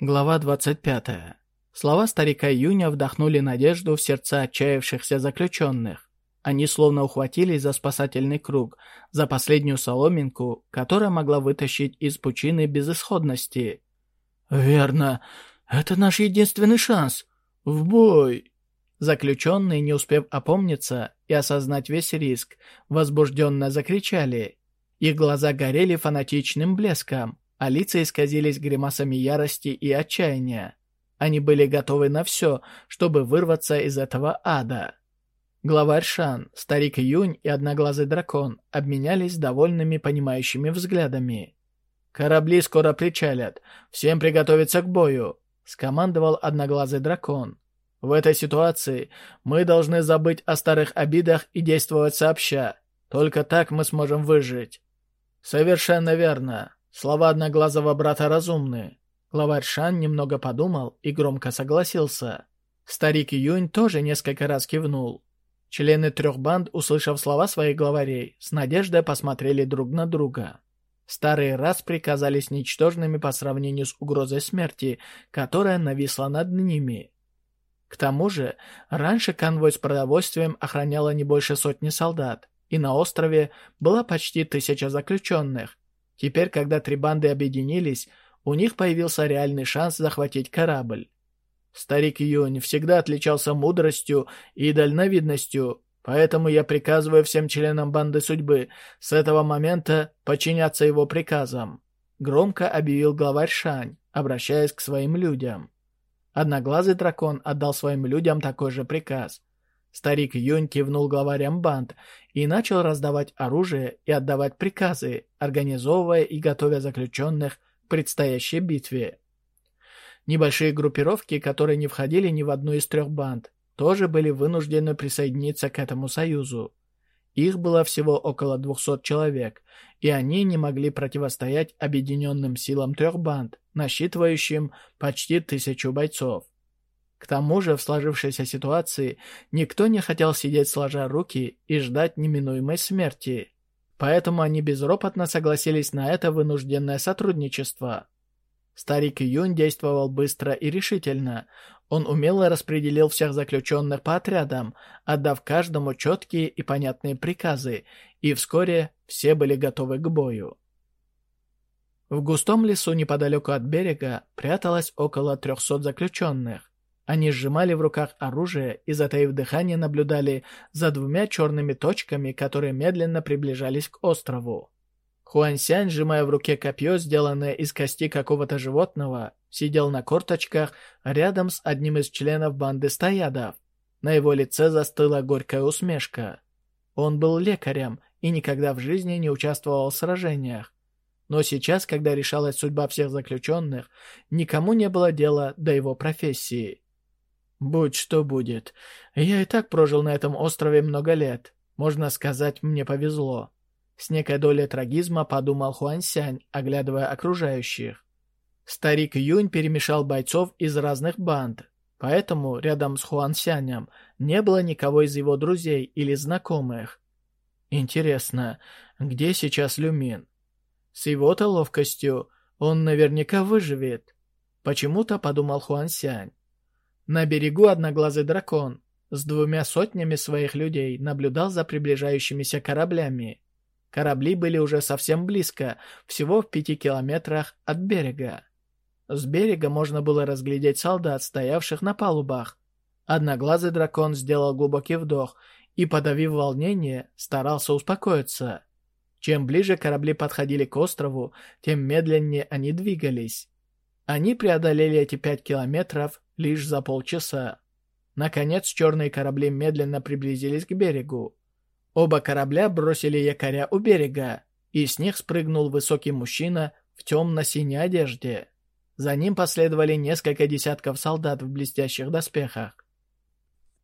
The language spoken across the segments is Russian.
Глава 25. Слова старика Юня вдохнули надежду в сердца отчаявшихся заключенных. Они словно ухватились за спасательный круг, за последнюю соломинку, которая могла вытащить из пучины безысходности. «Верно. Это наш единственный шанс. В бой!» Заключенные, не успев опомниться и осознать весь риск, возбужденно закричали. Их глаза горели фанатичным блеском а лица исказились гримасами ярости и отчаяния. Они были готовы на все, чтобы вырваться из этого ада. Главарь Шан, старик Юнь и одноглазый дракон обменялись довольными понимающими взглядами. «Корабли скоро причалят. Всем приготовиться к бою», — скомандовал одноглазый дракон. «В этой ситуации мы должны забыть о старых обидах и действовать сообща. Только так мы сможем выжить». «Совершенно верно», Слова одноглазого брата разумны. Главарь Шан немного подумал и громко согласился. Старик Юнь тоже несколько раз кивнул. Члены трех банд, услышав слова своих главарей, с надеждой посмотрели друг на друга. Старые раз приказались ничтожными по сравнению с угрозой смерти, которая нависла над ними. К тому же, раньше конвой с продовольствием охраняло не больше сотни солдат, и на острове была почти тысяча заключенных, Теперь, когда три банды объединились, у них появился реальный шанс захватить корабль. Старик Юнь всегда отличался мудростью и дальновидностью, поэтому я приказываю всем членам банды судьбы с этого момента подчиняться его приказам», — громко объявил главарь Шань, обращаясь к своим людям. Одноглазый дракон отдал своим людям такой же приказ. Старик Юнь кивнул главарям банд и начал раздавать оружие и отдавать приказы, организовывая и готовя заключенных к предстоящей битве. Небольшие группировки, которые не входили ни в одну из трех банд, тоже были вынуждены присоединиться к этому союзу. Их было всего около 200 человек, и они не могли противостоять объединенным силам трех банд, насчитывающим почти тысячу бойцов. К тому же в сложившейся ситуации никто не хотел сидеть сложа руки и ждать неминуемой смерти. Поэтому они безропотно согласились на это вынужденное сотрудничество. Старик Юнь действовал быстро и решительно. Он умело распределил всех заключенных по отрядам, отдав каждому четкие и понятные приказы, и вскоре все были готовы к бою. В густом лесу неподалеку от берега пряталось около 300 заключенных. Они сжимали в руках оружие и, затаив дыхание, наблюдали за двумя черными точками, которые медленно приближались к острову. Хуансянь, сжимая в руке копье, сделанное из кости какого-то животного, сидел на корточках рядом с одним из членов банды стоядов. На его лице застыла горькая усмешка. Он был лекарем и никогда в жизни не участвовал в сражениях. Но сейчас, когда решалась судьба всех заключенных, никому не было дела до его профессии. Будь что будет. Я и так прожил на этом острове много лет. Можно сказать, мне повезло. С некой долей трагизма подумал Хуансянь, оглядывая окружающих. Старик Юнь перемешал бойцов из разных банд, поэтому рядом с Хуансянем не было никого из его друзей или знакомых. Интересно, где сейчас Люмин? С его-то ловкостью он наверняка выживет. Почему-то подумал Хуансянь. На берегу одноглазый дракон с двумя сотнями своих людей наблюдал за приближающимися кораблями. Корабли были уже совсем близко, всего в пяти километрах от берега. С берега можно было разглядеть солдат, стоявших на палубах. Одноглазый дракон сделал глубокий вдох и, подавив волнение, старался успокоиться. Чем ближе корабли подходили к острову, тем медленнее они двигались. Они преодолели эти пять километров лишь за полчаса. Наконец, черные корабли медленно приблизились к берегу. Оба корабля бросили якоря у берега, и с них спрыгнул высокий мужчина в темно-синей одежде. За ним последовали несколько десятков солдат в блестящих доспехах.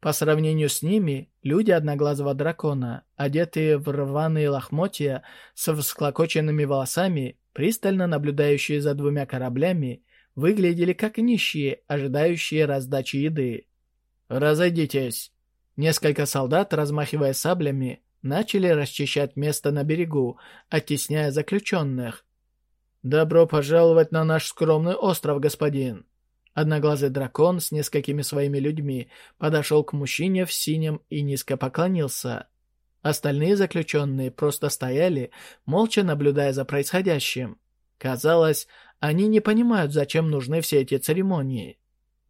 По сравнению с ними, люди одноглазого дракона, одетые в рваные лохмотья, с всклокоченными волосами, пристально наблюдающие за двумя кораблями, выглядели как нищие, ожидающие раздачи еды. «Разойдитесь!» Несколько солдат, размахивая саблями, начали расчищать место на берегу, оттесняя заключенных. «Добро пожаловать на наш скромный остров, господин!» Одноглазый дракон с несколькими своими людьми подошел к мужчине в синем и низко поклонился. Остальные заключенные просто стояли, молча наблюдая за происходящим. Казалось, они не понимают, зачем нужны все эти церемонии.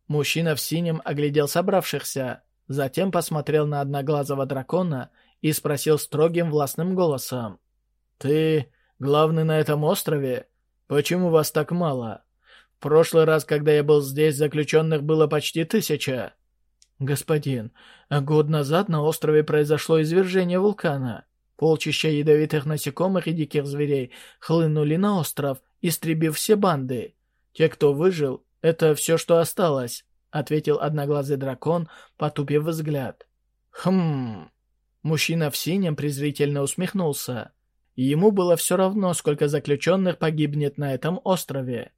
Мужчина в синем оглядел собравшихся, затем посмотрел на одноглазого дракона и спросил строгим властным голосом. «Ты главный на этом острове? Почему вас так мало? В прошлый раз, когда я был здесь, заключенных было почти тысяча». «Господин, год назад на острове произошло извержение вулкана. Полчища ядовитых насекомых и диких зверей хлынули на остров, истребив все банды. Те, кто выжил, это все, что осталось», — ответил одноглазый дракон, потупив взгляд. «Хм...» Мужчина в синем презрительно усмехнулся. Ему было все равно, сколько заключенных погибнет на этом острове.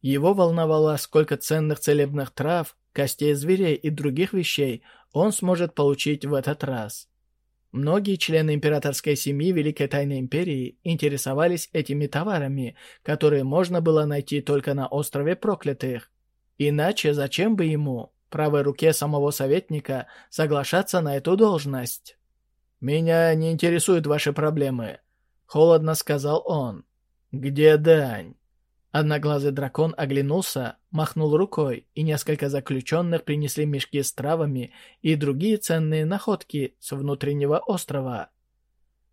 Его волновало, сколько ценных целебных трав, костей зверей и других вещей он сможет получить в этот раз. Многие члены императорской семьи Великой Тайной Империи интересовались этими товарами, которые можно было найти только на острове Проклятых. Иначе зачем бы ему, правой руке самого советника, соглашаться на эту должность? «Меня не интересуют ваши проблемы», — холодно сказал он. «Где дань?» Одноглазый дракон оглянулся, махнул рукой, и несколько заключенных принесли мешки с травами и другие ценные находки с внутреннего острова.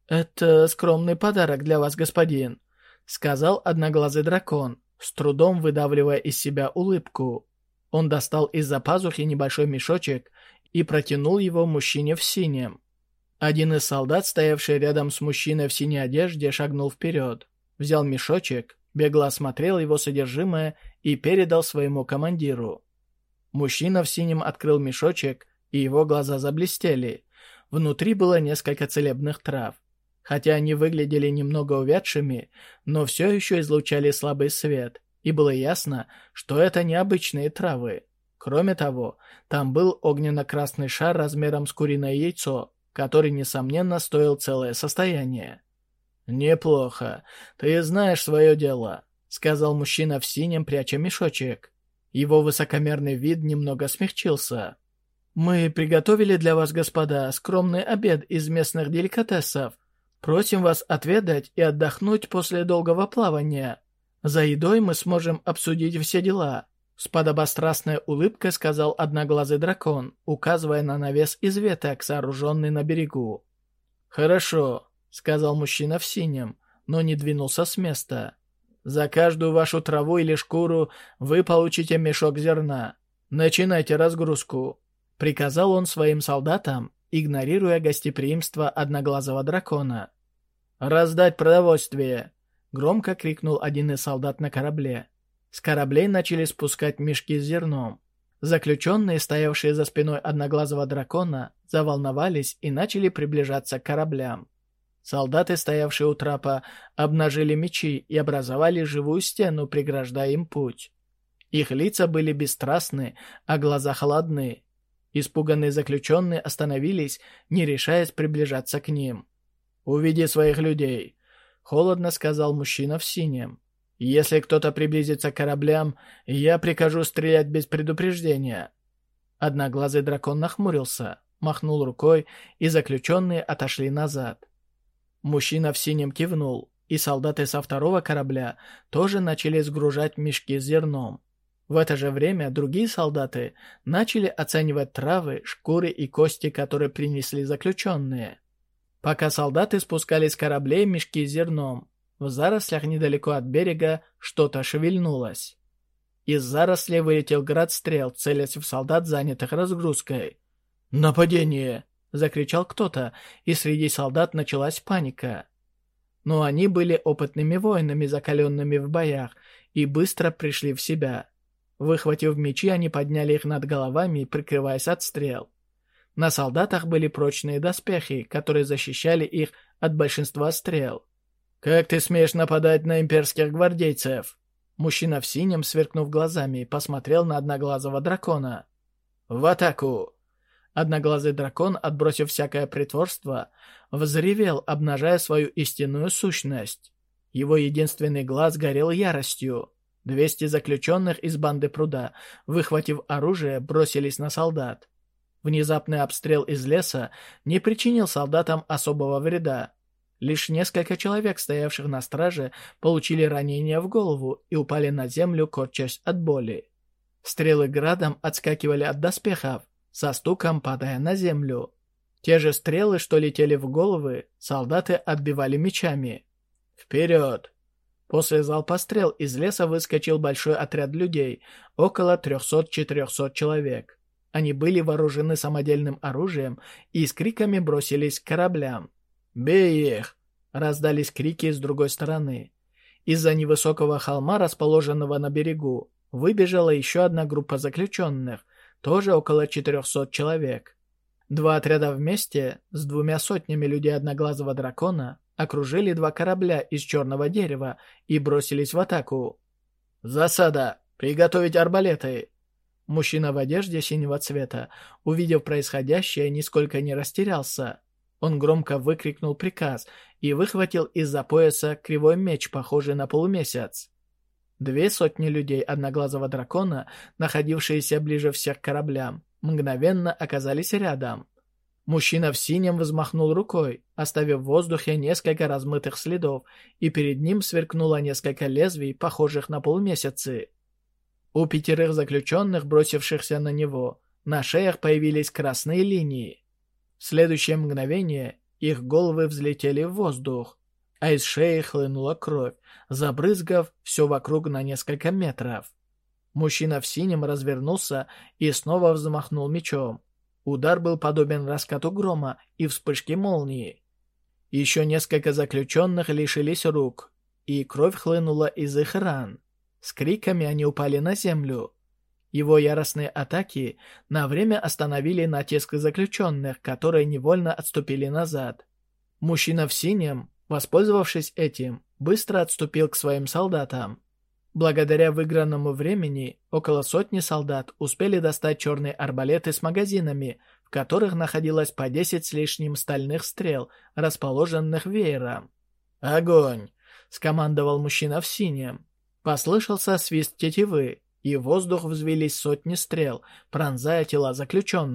«Это скромный подарок для вас, господин», — сказал одноглазый дракон, с трудом выдавливая из себя улыбку. Он достал из-за пазухи небольшой мешочек и протянул его мужчине в синем. Один из солдат, стоявший рядом с мужчиной в синей одежде, шагнул вперед, взял мешочек, бегло осмотрел его содержимое и передал своему командиру. Мужчина в синем открыл мешочек, и его глаза заблестели. Внутри было несколько целебных трав. Хотя они выглядели немного увядшими, но все еще излучали слабый свет, и было ясно, что это необычные травы. Кроме того, там был огненно-красный шар размером с куриное яйцо, который, несомненно, стоил целое состояние. «Неплохо. Ты знаешь свое дело», — сказал мужчина в синем, пряча мешочек. Его высокомерный вид немного смягчился. «Мы приготовили для вас, господа, скромный обед из местных деликатесов. Просим вас отведать и отдохнуть после долгого плавания. За едой мы сможем обсудить все дела». С подобострастной улыбкой сказал одноглазый дракон, указывая на навес из веток, сооруженный на берегу. «Хорошо сказал мужчина в синем, но не двинулся с места. «За каждую вашу траву или шкуру вы получите мешок зерна. Начинайте разгрузку», — приказал он своим солдатам, игнорируя гостеприимство одноглазого дракона. «Раздать продовольствие!» — громко крикнул один из солдат на корабле. С кораблей начали спускать мешки с зерном. Заключенные, стоявшие за спиной одноглазого дракона, заволновались и начали приближаться к кораблям. Солдаты, стоявшие у трапа, обнажили мечи и образовали живую стену, преграждая им путь. Их лица были бесстрастны, а глаза холодны. Испуганные заключенные остановились, не решаясь приближаться к ним. «Уведи своих людей», — холодно сказал мужчина в синем. «Если кто-то приблизится к кораблям, я прикажу стрелять без предупреждения». Одноглазый дракон нахмурился, махнул рукой, и заключенные отошли назад. Мужчина в синем кивнул, и солдаты со второго корабля тоже начали сгружать мешки с зерном. В это же время другие солдаты начали оценивать травы, шкуры и кости, которые принесли заключенные. Пока солдаты спускались с кораблей мешки с зерном, в зарослях недалеко от берега что-то шевельнулось. Из зарослей вылетел град стрел, целясь в солдат, занятых разгрузкой. «Нападение!» Закричал кто-то, и среди солдат началась паника. Но они были опытными воинами, закаленными в боях, и быстро пришли в себя. Выхватив мечи, они подняли их над головами, прикрываясь от стрел. На солдатах были прочные доспехи, которые защищали их от большинства стрел. «Как ты смеешь нападать на имперских гвардейцев?» Мужчина в синем, сверкнув глазами, посмотрел на одноглазого дракона. «В атаку!» Одноглазый дракон, отбросив всякое притворство, взревел, обнажая свою истинную сущность. Его единственный глаз горел яростью. Двести заключенных из банды пруда, выхватив оружие, бросились на солдат. Внезапный обстрел из леса не причинил солдатам особого вреда. Лишь несколько человек, стоявших на страже, получили ранения в голову и упали на землю, корчась от боли. Стрелы градом отскакивали от доспехов, со стуком падая на землю. Те же стрелы, что летели в головы, солдаты отбивали мечами. «Вперед!» После залпа стрел из леса выскочил большой отряд людей, около 300-400 человек. Они были вооружены самодельным оружием и с криками бросились к кораблям. «Бей их!» — раздались крики с другой стороны. Из-за невысокого холма, расположенного на берегу, выбежала еще одна группа заключенных, тоже около 400 человек. Два отряда вместе, с двумя сотнями людей одноглазого дракона, окружили два корабля из черного дерева и бросились в атаку. «Засада! Приготовить арбалеты!» Мужчина в одежде синего цвета, увидев происходящее, нисколько не растерялся. Он громко выкрикнул приказ и выхватил из-за пояса кривой меч, похожий на полумесяц. Две сотни людей одноглазого дракона, находившиеся ближе всех к кораблям, мгновенно оказались рядом. Мужчина в синем взмахнул рукой, оставив в воздухе несколько размытых следов, и перед ним сверкнуло несколько лезвий, похожих на полумесяцы. У пятерых заключенных, бросившихся на него, на шеях появились красные линии. В следующее мгновение их головы взлетели в воздух, а из шеи хлынула кровь, забрызгав все вокруг на несколько метров. Мужчина в синем развернулся и снова взмахнул мечом. Удар был подобен раскату грома и вспышке молнии. Еще несколько заключенных лишились рук, и кровь хлынула из их ран. С криками они упали на землю. Его яростные атаки на время остановили натиск заключенных, которые невольно отступили назад. Мужчина в синем, воспользовавшись этим, быстро отступил к своим солдатам. Благодаря выигранному времени, около сотни солдат успели достать черные арбалеты с магазинами, в которых находилось по 10 с лишним стальных стрел, расположенных веером. «Огонь!» — скомандовал мужчина в синем. Послышался свист тетивы, и в воздух взвелись сотни стрел, пронзая тела заключенных.